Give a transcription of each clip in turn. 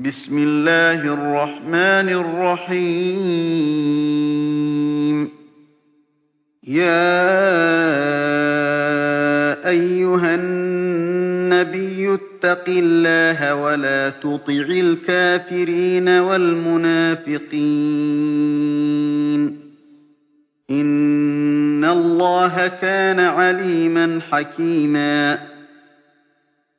بسم الله الرحمن الرحيم. يا أيها النبي اتق الله ولا تطع الكافرين والمنافقين. إن الله كان عليما حكيما.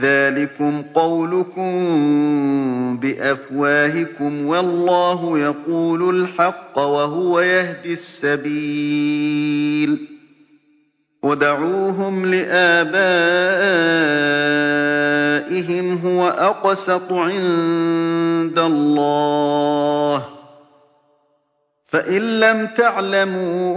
ذلكم قولكم بأفواهكم والله يقول الحق وهو يهدي السبيل. ودعوهم لآبائهم هو أقسط عند الله. فإن لم تعلموا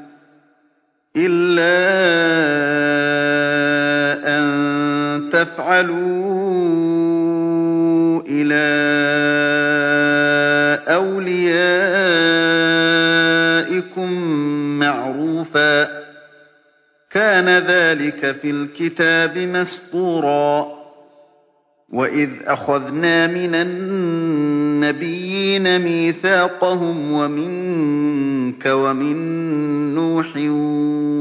إلا أن تفعلوا إلى أوليائكم معروفا. كان ذلك في الكتاب مسطورا. وإذ أخذنا من النبيين ميثاقهم ومنك ومن نوح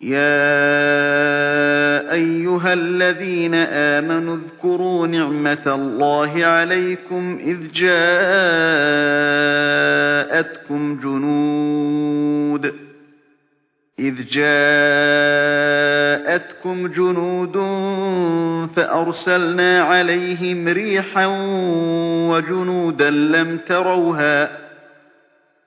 يا أيها الذين آمنوا اذكروا نعمة الله عليكم إذ جاءتكم جنود إذ جاءتكم جنود فأرسلنا عليهم ريحا وجنودا لم تروها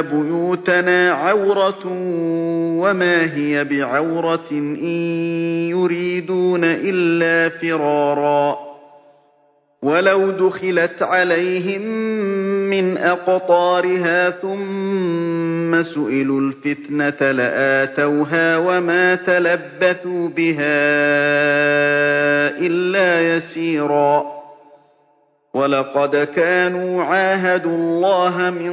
بُيُوتَنَا عَوْرَةٌ وَمَا هِيَ بِعَوْرَةٍ إِن يُرِيدُونَ إِلَّا فِرَارًا وَلَوْ دُخِلَتْ عَلَيْهِم مِّنْ أَقْطَارِهَا ثُمَّ سُئِلُوا الْفِتْنَةَ لَآتَوْهَا وَمَا تَلَبَّثُوا بِهَا إِلَّا يَسِيرًا وَلَقَدْ كَانُوا عَاهَدُوا اللَّهَ مِن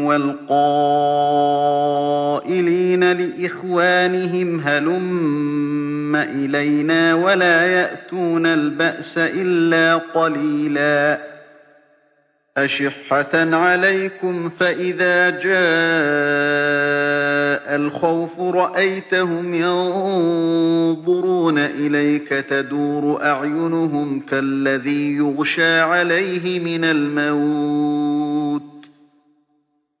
وَالْقَائِلِينَ لِإِخْوَانِهِمْ هَلُمَّ إِلَيْنَا وَلَا يَأْتُونَ الْبَأْسَ إِلَّا قَلِيلًا. أَشِحَّةً عَلَيْكُمْ فَإِذَا جَاءَ الْخَوْفُ رَأَيْتَهُمْ يَنظُرُونَ إِلَيْكَ تَدُورُ أَعْيُنُهُمْ كَالَّذِي يُغْشَىٰ عَلَيْهِ مِنَ الْمَوْتِ.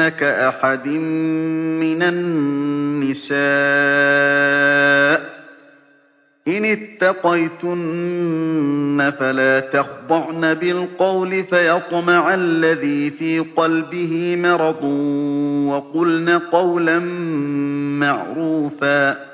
كَأَحَدٍ مِّنَ النِّسَاءِ ۚ. إِنِ اتَّقَيْتُنَّ فَلَا تَخْضَعْنَ بِالْقَوْلِ فَيَطْمَعَ الَّذِي فِي قَلْبِهِ مَرَضٌ. وَقُلْنَ قَوْلًا مَّعْرُوفًا.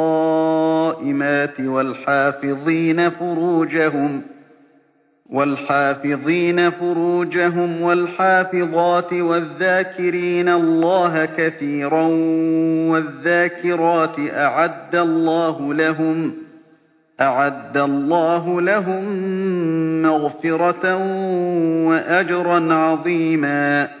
وَالصَّائِمَاتِ وَالْحَافِظِينَ فُرُوجَهُمْ وَالْحَافِظَاتِ وَالذَّاكِرِينَ اللَّهَ كَثِيرًا وَالذَّاكِرَاتِ أَعَدَّ اللَّهُ لَهُم مَّغْفِرَةً وَأَجْرًا عَظِيمًا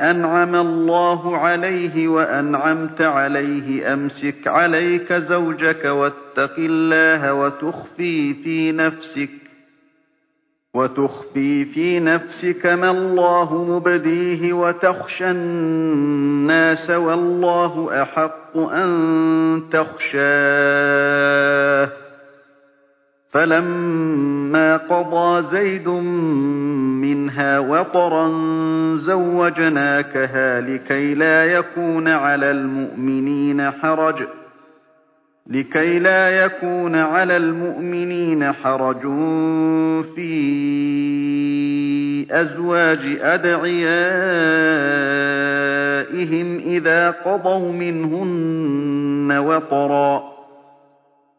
أَنْعَمَ اللَّهُ عَلَيْهِ وَأَنْعَمْتَ عَلَيْهِ أَمْسِكْ عَلَيْكَ زَوْجَكَ وَاتَّقِ اللَّهَ وَتُخْفِي فِي نَفْسِكَ مَا اللَّهُ مُبْدِيهِ وَتَخْشَى النَّاسَ وَاللَّهُ أَحَقُّ أَن تَخْشَاهُ ۖ. فَلَمَّا قَضَىٰ زَيْدٌ مِّنْهَا وَطَرًا زَوَّجْنَاكَهَا لِكَيْ لَا يَكُونَ عَلَى الْمُؤْمِنِينَ حَرَجٌ فِي أَزْوَاجِ أَدْعِيَائِهِمْ إِذَا قَضَوْا مِنْهُنَّ وَطَرًا ۚ.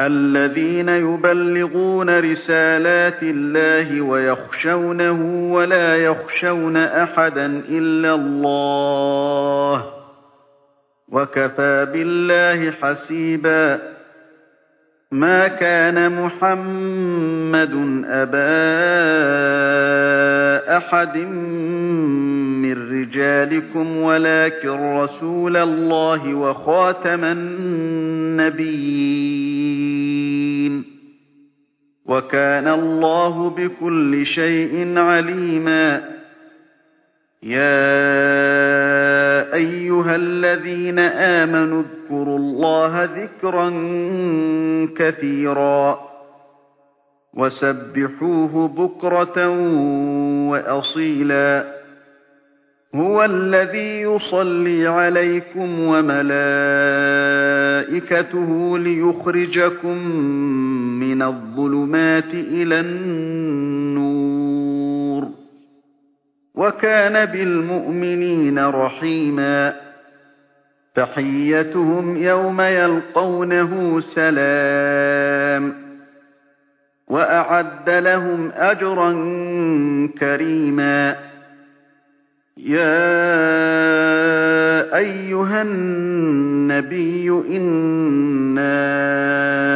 الَّذِينَ يُبَلِّغُونَ رِسَالَاتِ اللَّهِ وَيَخْشَوْنَهُ وَلَا يَخْشَوْنَ أَحَدًا إِلَّا اللَّهَ ۗ وَكَفَىٰ بِاللَّهِ حَسِيبًا. مَا كَانَ مُحَمَّدٌ أَبَا أَحَدٍ مِّن رِّجَالِكُمْ وَلَٰكِن رَّسُولَ اللَّهِ وَخَاتَمَ النَّبِيِّينَ ۗ. وَكَانَ اللَّهُ بِكُلِّ شَيْءٍ عَلِيمًا. يَا أَيُّهَا الَّذِينَ آمَنُوا اذْكُرُوا اللَّهَ ذِكْرًا كَثِيرًا وَسَبِّحُوهُ بُكْرَةً وَأَصِيلًا. هُوَ الَّذِي يُصَلِّي عَلَيْكُمْ وَمَلَائِكَتُهُ لِيُخْرِجَكُم مِّنَ الظُّلُمَاتِ إِلَى النُّورِ ۚ. وَكَانَ بِالْمُؤْمِنِينَ رَحِيمًا. تَحِيَّتُهُمْ يَوْمَ يَلْقَوْنَهُ سَلَامٌ ۚ. وَأَعَدَّ لَهُمْ أَجْرًا كَرِيمًا. يَا أَيُّهَا النَّبِيُّ إِنَّا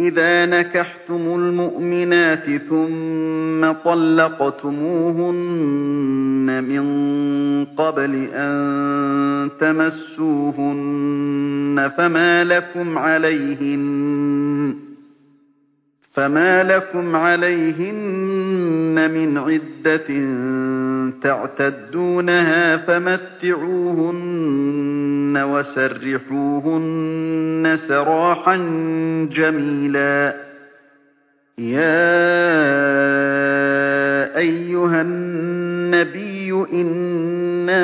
إِذَا نَكَحْتُمُ الْمُؤْمِنَاتِ ثُمَّ طَلَّقْتُمُوهُنَّ مِن قَبْلِ أَن تَمَسُّوهُنَّ فَمَا لَكُمْ عَلَيْهِنَّ مِنْ عِدَّةٍ تَعْتَدُّونَهَا فَمَتِّعُوهُنَّ وَسَرِّحُوهُنَّ سَرَاحًا جَمِيلًا. يَا أَيُّهَا النَّبِيُّ إِنَّا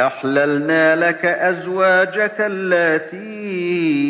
أَحْلَلْنَا لَكَ أَزْوَاجَكَ اللَّاتِي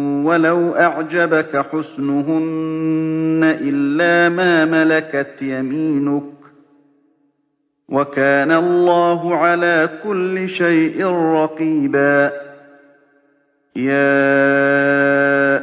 ولو أعجبك حسنهن إلا ما ملكت يمينك وكان الله على كل شيء رقيبا. يا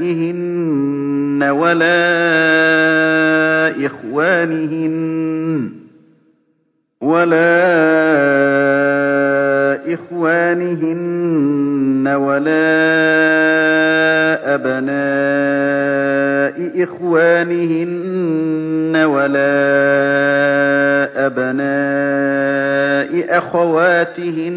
أبنائهن ولا إخوانهن ولا إخوانهن ولا أبناء إخوانهن ولا أبناء أخواتهن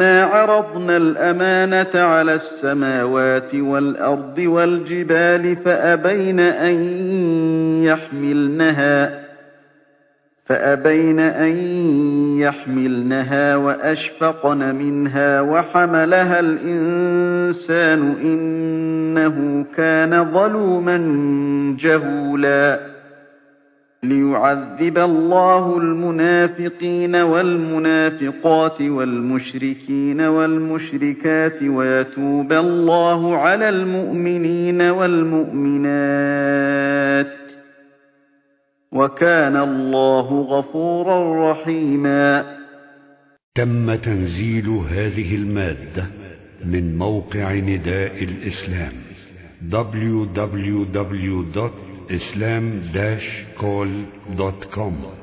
إنا عرضنا الأمانة على السماوات والأرض والجبال فأبين أن يحملنها فأبين أن يحملنها وأشفقن منها وحملها الإنسان إنه كان ظلوما جهولا ليعذب الله المنافقين والمنافقات والمشركين والمشركات ويتوب الله على المؤمنين والمؤمنات. وكان الله غفورا رحيما. تم تنزيل هذه المادة من موقع نداء الإسلام www.islam-call.com